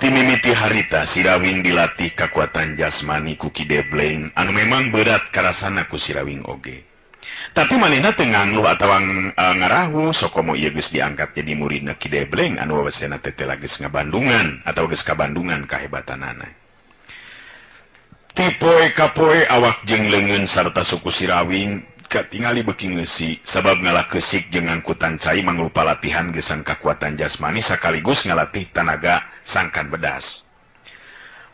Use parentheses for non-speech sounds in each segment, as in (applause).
timimiti harita sirawing dilatih kekuatan jasmani kuki debleng anu memang berat karasanaku sirawing oge. Tapi manina Tenlu atauwang uh, e, ngarahu sokomo Igus diangkat jadi murid Ki debleng anu tete lagi Bandungan atau Geska Bandungan kehebatan anak tipoi kapoe awak jeng lengen sarta suku sirawing ketingali bekingsi sabab ngalah kesik jengan kutan cai mengrupa latihan gesang kekuatan jasmani sekaligus ngalatih tanaga sangkan bedas.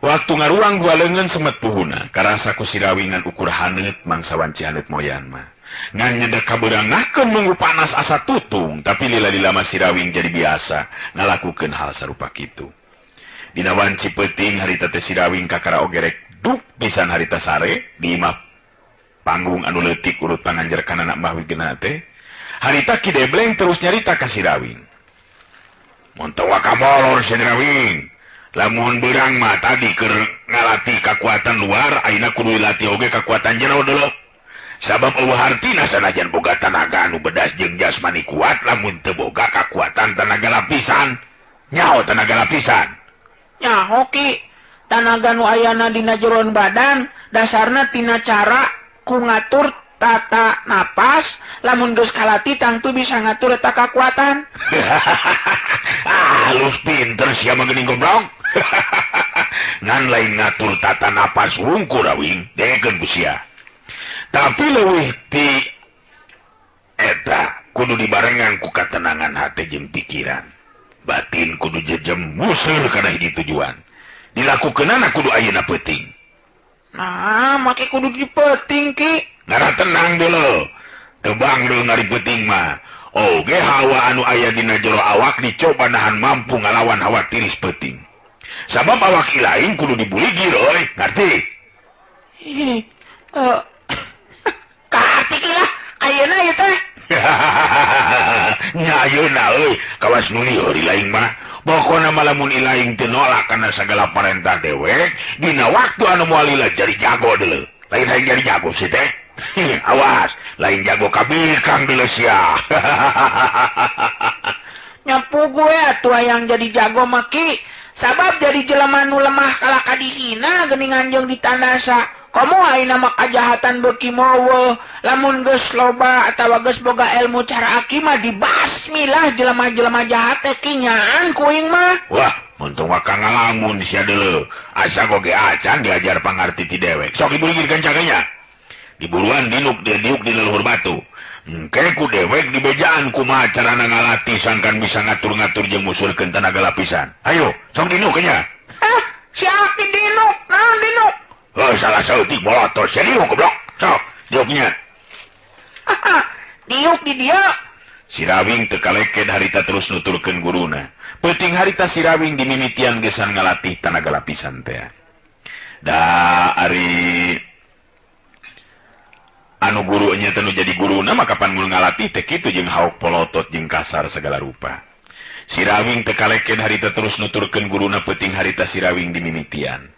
Waktu ngaruang dua lengan semet puhuna karasaku sirawingan ukur hanet mangsawan cihanet moyanma nganyada kaberang nahkeun nunggu panas asa tutung tapi lila-lila sirawing jadi biasa ngalakukeun hal sarupa kitu. Dina wanci peuting harita teh sirawing kakara ogerek duk pisan harita sare diimah panggung anuletik urut tanganjarkan anak mahwi genate harita kidebleng terus nyarita kasih rawing montawa kamolor senrawing lamun berang mata diker ngalati kekuatan luar aina kudu lati oge kekuatan jero dulu. Sabab hartina sanajan boga tenaga anu bedas jeung jasmani kuat lamun teu boga kekuatan tenaga lapisan. Nyaho tenaga lapisan. Nyaho ki tanaga nu ayana dina jeron badan dasarna tina cara. ku ngatur tata nafas lamun geus kalati tangtu bisa ngatur eta kekuatan halus (laughs) ah, pinter sia mah geuning goblok. (laughs) Ngan lain ngatur tata nafas wungku rawing deken ku sia. Tapi leuwih ti eta kudu dibarengan ku katenangan hati jeung pikiran. Batin kudu jejem museur kana hiji tujuan. Dilakukeunana kudu ayeuna peuting. Ah, make kudu dipeting ki. Nara tenang dulu. Tebang dulu ngari peting mah. Oge hawa anu ayah dina jero awak dicoba nahan mampu ngalawan hawa tiris peting. Sabab awak lain kudu dibuli giro, ngerti? Ih, eh, (coughs) uh, kaartik lah, ayeuna ieu teh. Nya ayeuna (laughs) euy, kawas nuni hori lain mah. pokona malamun ilaing tenolak karena segala perintah dewek Dina waktu anu mualilah jadi jago dulu lain jadi jago sih teh. (laughs) Awas lain jago kabir Kang sia. (laughs) nyapu gue tua yang jadi jago maki. Sabab jadi jelema nu lemah kalakadihina geningan jeung ditandasa. kamu kejahatan bekimowo lamun loba atau boga ilmu cara akima dibasmilah jelema-jelema jahat kenyaan kuing mah. Wah untung maka ngalamun dulu asa goge acan diajar pangarti ti dewek. Sok dibulirkan caganya diburuan dinuk diuk di leluhur batu. Engke ku dewek di bejaan kuma carana ngalati sangkan bisa ngatur-ngatur jeung musurkeun tenaga lapisan. Ayo sok dinuknya eh siapa dinuk? Nah dinuk? Oh, salah sautik bolotor serius goblok. Sok, diuknya. (laughs) Diuk di dia. Sirawing tekaleket harita terus nuturkan guruna. penting harita sirawing dimimitian gesan ngalatih tanaga lapisan teh. Da ari anu gurunya tenu jadi guru nama kapan mul ngalatih teh kitu jeung hauk polotot jeung kasar segala rupa. Sirawing tekaleket harita terus nuturkan guruna penting harita sirawing dimimitian.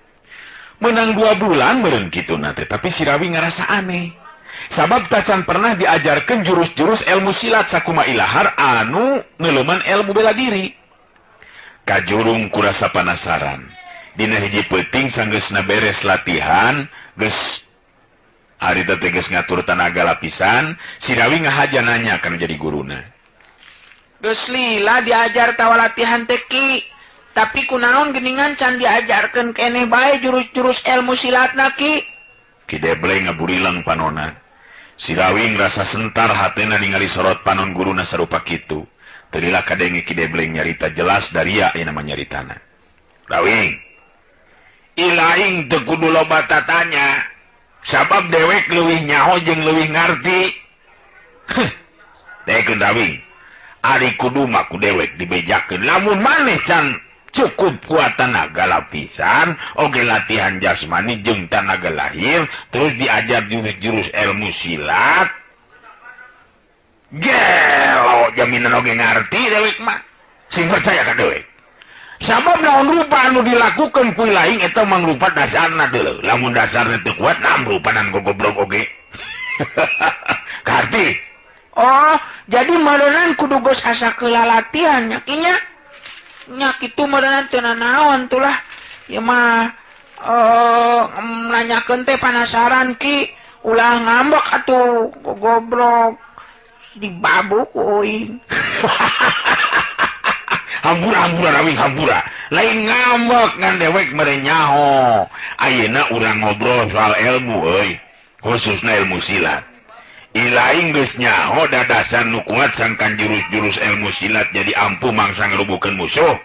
menang dua bulan meren gitu nanti tapi sirawi ngerasa aneh. Sabab tacan pernah diajarkan jurus-jurus ilmu silat sakuma ilahar anu neleman ilmu bela diri. Kajurung kurasa panasaran Dina hiji peting sanggeus beres latihan ges teh teges ngatur tanaga lapisan Sirawi ngahaja nanya kan jadi guruna. Geus Lila diajar tawa latihan teki tapi kunaon geningan can diajarkan kene baik jurus-jurus ilmu silat naki kideble ngaburilang panona. Sirawing rasa sentar hatena ningali sorot panon guruna sarupa kitu. Terilah kadenge kideble nyarita jelas dari ya yang nama nyaritana. Rawing ilaing tekudu loba tatanya. Sabab dewek leuwih nyaho jeng leuwih ngarti. Deken rawing. Ari kudu kudumaku dewek dibejakeun. Lamun maneh can cukup kuat tanaga lapisan oke latihan jasmani jeng tanaga lahir terus diajar jurus-jurus ilmu silat. Gelo jaminan oke ngerti dewek mah. Sing percaya kan dewek. Sabab naon rupa anu dilakukan kui lain itu mangrupa dasarna dulu lamun dasarnya itu kuat nam rupa nan goblok oke (laughs) karti? Oh jadi madonan kudu bos asa kelalatian yakinya nyak itu meureun teu naon tulah ieu mah eh nanyakeun teh penasaran ki ulah ngambek atuh goblok. Dibabuk uing (laughs) Hampura hampura rawing hampura lain ngambek ngan dewek merenyaho ayeuna urang ngobrol soal ilmu euy. Khususna ilmu silat. ilaing geus Hoda dasar nu kuat sangkan jurus-jurus ilmu silat jadi ampuh mangsa ngerubukan musuh.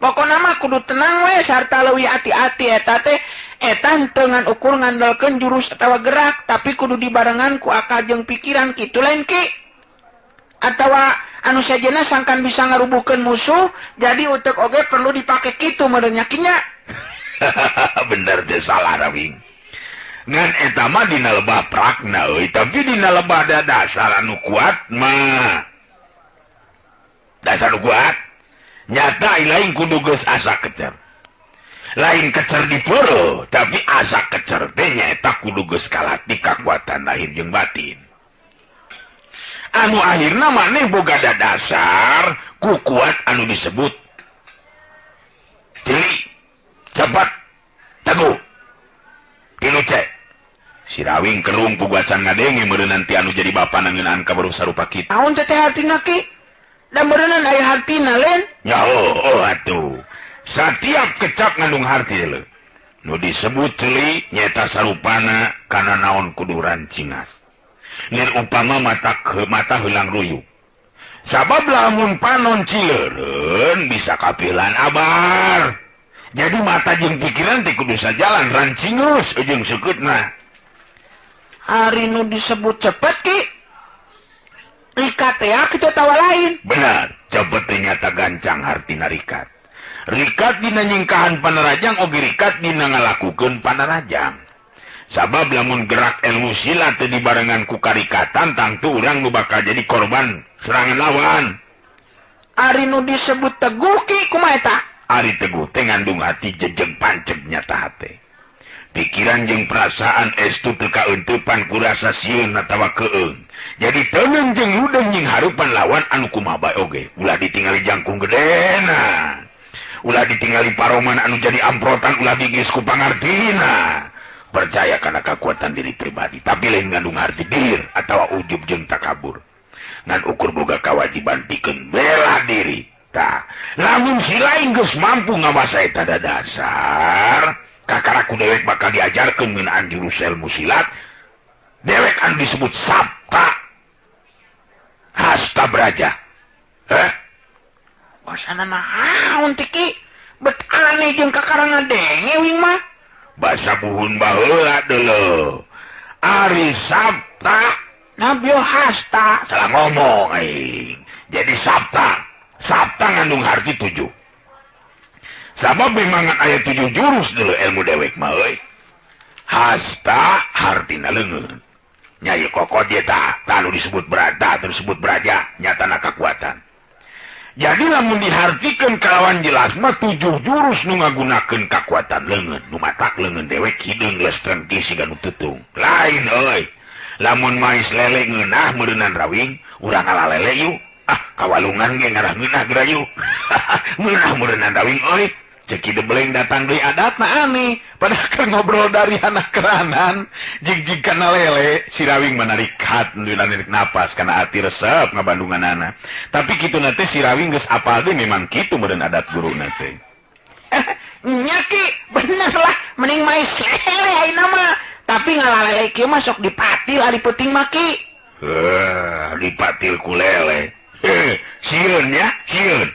Pokok nama kudu tenang we sarta lewi hati-hati eta teh. Etan dengan ukur ngandalkan jurus atau gerak tapi kudu dibarengan ku akal jeung pikiran kitu lain ki. Atawa anu sajana sangkan bisa ngarubuhkan musuh jadi utek oge perlu dipakai gitu merenyakinya (laughs) bener deh salah rawing. etama di lebah prakna tapi di lebah ada dasar anu kuat mah. Dasar kuat? Nyata lain kudu geus asa kecer. Lain kecer di puro tapi asa kecer teh nyaeta kuduges kalati kekuatan lahir jeung batin. Anu akhirna maneh boga ada dasar ku kuat anu disebut. Ciri cepat teguh. tilu cek. Sirawing kerung puguacan ngadenge merenanti anu jadi bapak ka baru sarupa kita. Tahun teh hati naki dan merenan ayah hati nalen ya oh, oh atuh. Setiap kecap ngandung hati le nu disebut celi nyeta sarupana kana naon kuduran cingas lir upama mata ke mata hilang ruyu sabab lamun panon cileren bisa kapilan abar. jadi mata jeung pikiran di kudu jalan rancingus ujung sukut nah. Hari nu disebut cepet ki. Rikat ya ah, kita tawa lain. Benar cepet ternyata gancang hartina rikat. Rikat dina nyingkahan panerajang oge rikat dina ngalakukeun panerajang. Sabab lamun gerak ilmu silat teu dibarengan ku karikatan tangtu urang nu bakal jadi korban serangan lawan. Ari nu disebut teguh ki kumaha eta? Ari Teguh teh ngandung hati jejeng panceg nyata hati. Pikiran jeng perasaan estu teka untupan kurasa siun natawa keeng. Jadi tenang jeng udeng jeng harupan lawan anu kumaba oge. Ulah ditinggali jangkung gedena. Ulah ditinggali paroman anu jadi amprotan ulah digis ku pangartina. Percaya karena kekuatan diri pribadi. Tapi lain ngandung arti dir atau ujub jeng takabur. Ngan ukur boga kewajiban bikin bela diri. namun silain guys mampu ngawasa eta tada dasar. Kakakku dewek bakal diajarkan minaan rusel musilat. Dewek anu disebut Sabta. Hasta beraja eh? bahasa buhun bahula dulu Ari Sabta. Nabio hasta. Salah ngomong eh. jadi Sabta. Satan ngandung arti tujuh. Sabab memang ayat tujuh jurus dulu ilmu dewek mau hasta hartina lengan nyai koko dia tak lalu disebut berada disebut beraja nyata na kekuatan. Jadi lamun dihartikan kalawan jelas mah tujuh jurus nu ngagunakeun kekuatan lengan nu matak lengan dewek hidung lestreng kisi ganu tutung lain oi lamun mais lele ngeunah meureunan rawing urang ala lele yuk ah kawalungan ge ngarah minah gerayu. (laughs) Minah murna dawing oi ceki debeleng datang deui adat na ani. Padahal ngobrol dari anak keranan jig jig kana lele si rawing menarik hat narik napas kana hati resep ngabandungan anak tapi kitu nate si rawing geus apal de memang kitu meren adat guru nate. (laughs) Nyaki bener lah. Mending main selele hai nama tapi ngalalele kieu masuk di patil ari puting maki eh di patil kulele (coughs) siun ya. Siun.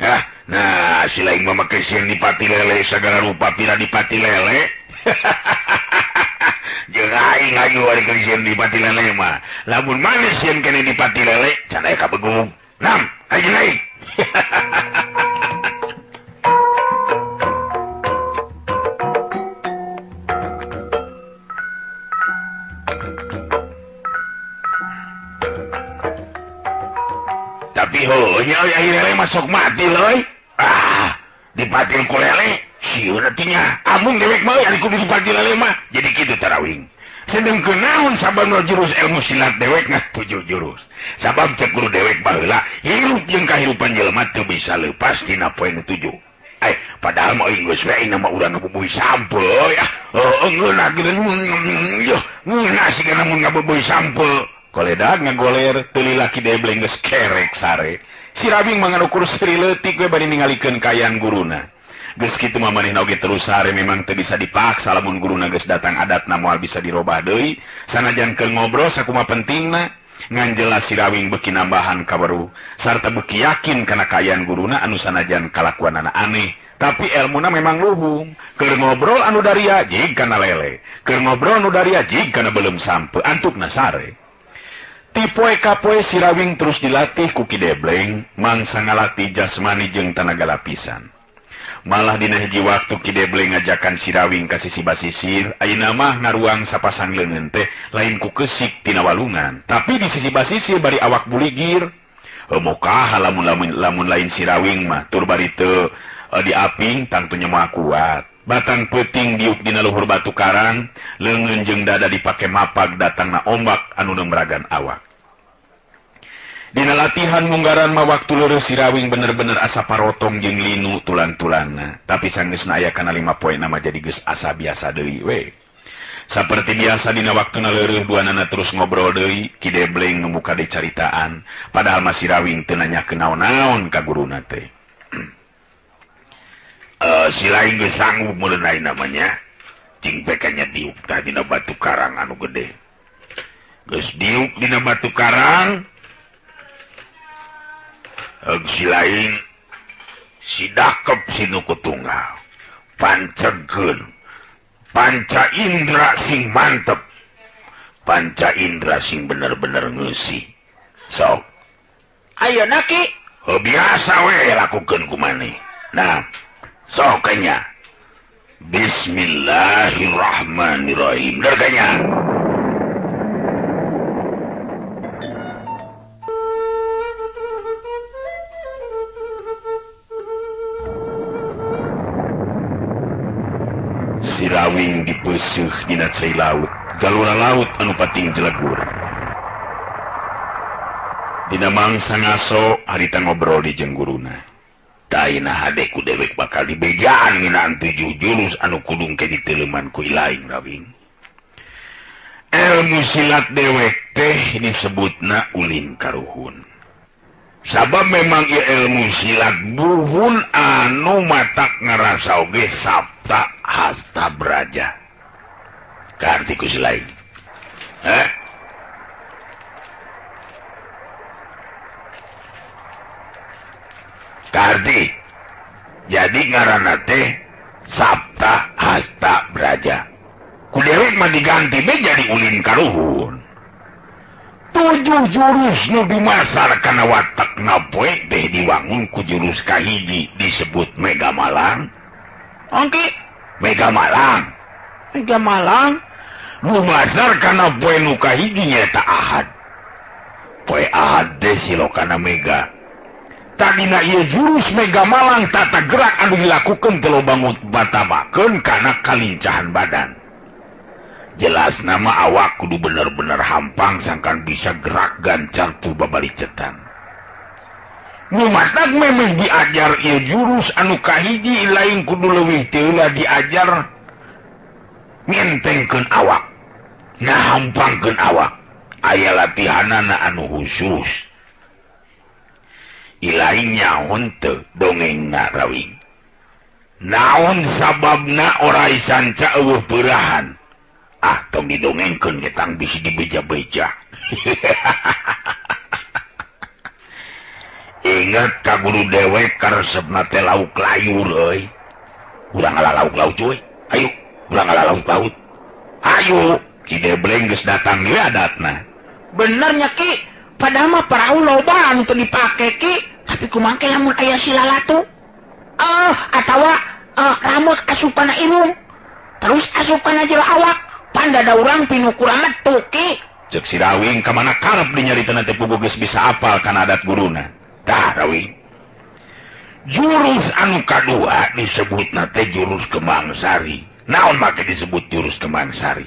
Ya. Nah si lain memakai siun dipati lele segala rupa pira dipati lele. (laughs) Jeraing ayu hari ke siun dipati lele mah. Lamun manis siun kene dipati lele canai kabegung nam ayo naik. (laughs) masuk mati loy. Ah dipatin kulele. Siuratinya amung dewek mau ari kudu dipatin mah. Jadi gitu tarawing sedang kenaun sabab no jurus ilmu silat dewek tujuh jurus. Sabab cekuru dewek bahula hirup yang kehidupan jelma tuh bisa lepas tina poin tujuh. Eh padahal mau inggris wae nama urang ngabubui sampel ya ah, oh, oh ngeuna yo ngeuna sih kana mun ngebubuhi ah, ah, sampul. Koledak ngagoler tuli laki debleng geus kerek sare. sirabing menganukur Sri letik we bari ninggalikan kayan guruna. Geus kitu mah manehna oge terus sare memang teu bisa dipaksa lamun guruna geus datang adatna moal bisa dirobah deui. Sanajan keur ngobrol sakumaha pentingna nganjela sirawing beki nambahan kabaru sarta beki yakin kana kayan guruna anu sanajan kalakuan anak aneh. Tapi elmuna memang luhung. Keur ngobrol anu daria jig kana lele. Keur ngobrol anu daria jig kana belum sampai antuk nasare tipoe kapoe sirawing terus dilatih kuki debleng mangsa ngalatih jasmani jeung tanaga lapisan. Malah dinahiji waktu kidebleng ngajakan sirawing kasih siba sisir ay nama ngaruang sapasang lengen teh lain ku kesik tina walungan. Tapi di sisi basisir bari awak buligir. Mukaha lamun lamun lamun lain sirawing mah tur bari te eh, diaping tentunya mah kuat. batang peting diuk dina luhur batu karang lengen jeng dada dipakai mapak datang na ombak anu nembragan awak. Dina latihan munggaran mah waktu lurus sirawing bener-bener asa parotong jeung linu tulan-tulana. Tapi sanggeusna aya kana 5 poin nama jadi geus asa biasa deui we. Seperti biasa dina waktu naleuruh duanana terus ngobrol deui kidebleng ngemuka muka dicaritaan padahal mah rawing teu nanya kenaon-naon ka guruna teh. (clears throat) Eh, uh, geus sanggup melenai namanya jingpeknya diuk tadi batu karang anu gede. Geus diuk dina batu karang si silain sidakep sinuku tunggal pancegun panca Indra sing mantep. Panca Indra sing bener-bener ngusi so Ayo naki. Eh, biasa we lakukan kumani nah. sokanya Bismillahirrahmanirrahim. Darganya sirawing dipesuh dina cai laut galura laut anu pating jelegur. Dina mangsa ngaso harita ngobrol di jengguruna lain adekku dewek bakal dibejaan minaan tujuh jurus anu kudung ke diteleman ku lain rawing ilmu silat dewek teh disebut na ulin karuhun. Sabab memang ia ilmu silat buhun anu matak ngerasa oge sabta hasta beraja kartiku selain eh? Kardi jadi ngaran teh Sabta hasta beraja mah diganti jadi Ulin Karuhun tujuh jurus nu dimasar karena watak napoe teh diwangun ku jurus kahiji disebut Mega Malang. Oke. Mega Malang. Mega Malang. Lu masar karena poe nu kahiji nyata ahad. Poe ahad teh silokana Mega. tadina ia jurus Mega Malang tata gerak anu dilakukan telo bangun batabaken karena kalincahan badan. Jelas nama awak kudu bener-bener hampang sangkan bisa gerak gancar tuh babali cetan Numatak memang diajar ia jurus anu kahiji lain kudu lebih telah diajar ngentengkeun awak. Nah awak. Aya latihanana anu khusus. lainnya untuk dongeng narawing naon sababna sanca ah tong di dongengkan getang bisa dibeja-beja (laughs) ingat ka guru dewek karesep nate lauk layur euy urang lauk laut cuy. Ayo urang lauk laut. Ayo kide blengges datang adatna benernya ki. Padahal mah perahu loba anu teu dipake ki. Tapi kumangke lamun aya silalatu oh atawa uh, rambut asupana irung. Terus asupana jero awak. Panda ada orang pinu kurang tuki. Cek si rawing ke mana karep dinyari nanti puguges bisa apal kan adat guruna? Dah rawing. Jurus anu kadua disebut nate jurus kembang sari naon make disebut jurus kembang sari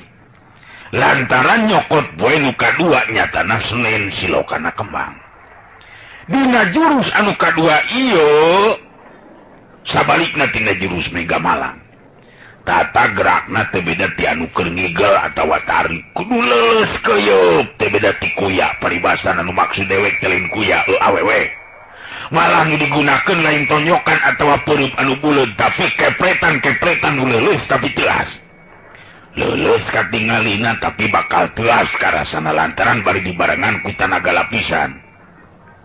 lantaran nyokot Buuka duanya tanah Senin silokana kembang Dina jurus anu kadua iyo. Sabalik natina jurus Mega Malang. Tata gerakna tebeda tianu kengigel atau watari kudu leles keyup tebeda ti kuya. Peribasan anu maksud dewek telin kuya e awewe. Malangi digunakan lain tonyokan atau perut anu bulut tapi kepretan kepretan leles tapi telas leles katingalina tapi bakal telas karasana lantaran bari di barengan ku tanaga lapisan.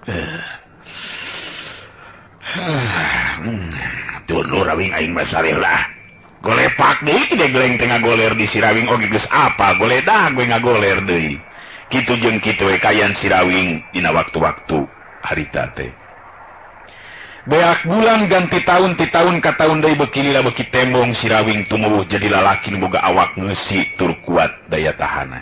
Eh. (sighs) goler di sirawing. Ogeges apa? Goledah gue ngagoler De gitu jeng gitu kayan sirawing dina waktu-waktu harita teh. Beak bulan ganti tahun ti tahun ka tahun Day bekinilah beki tembong sirawing tumuh jadi lalakin boga awak ngesi tur kuat daya tahanan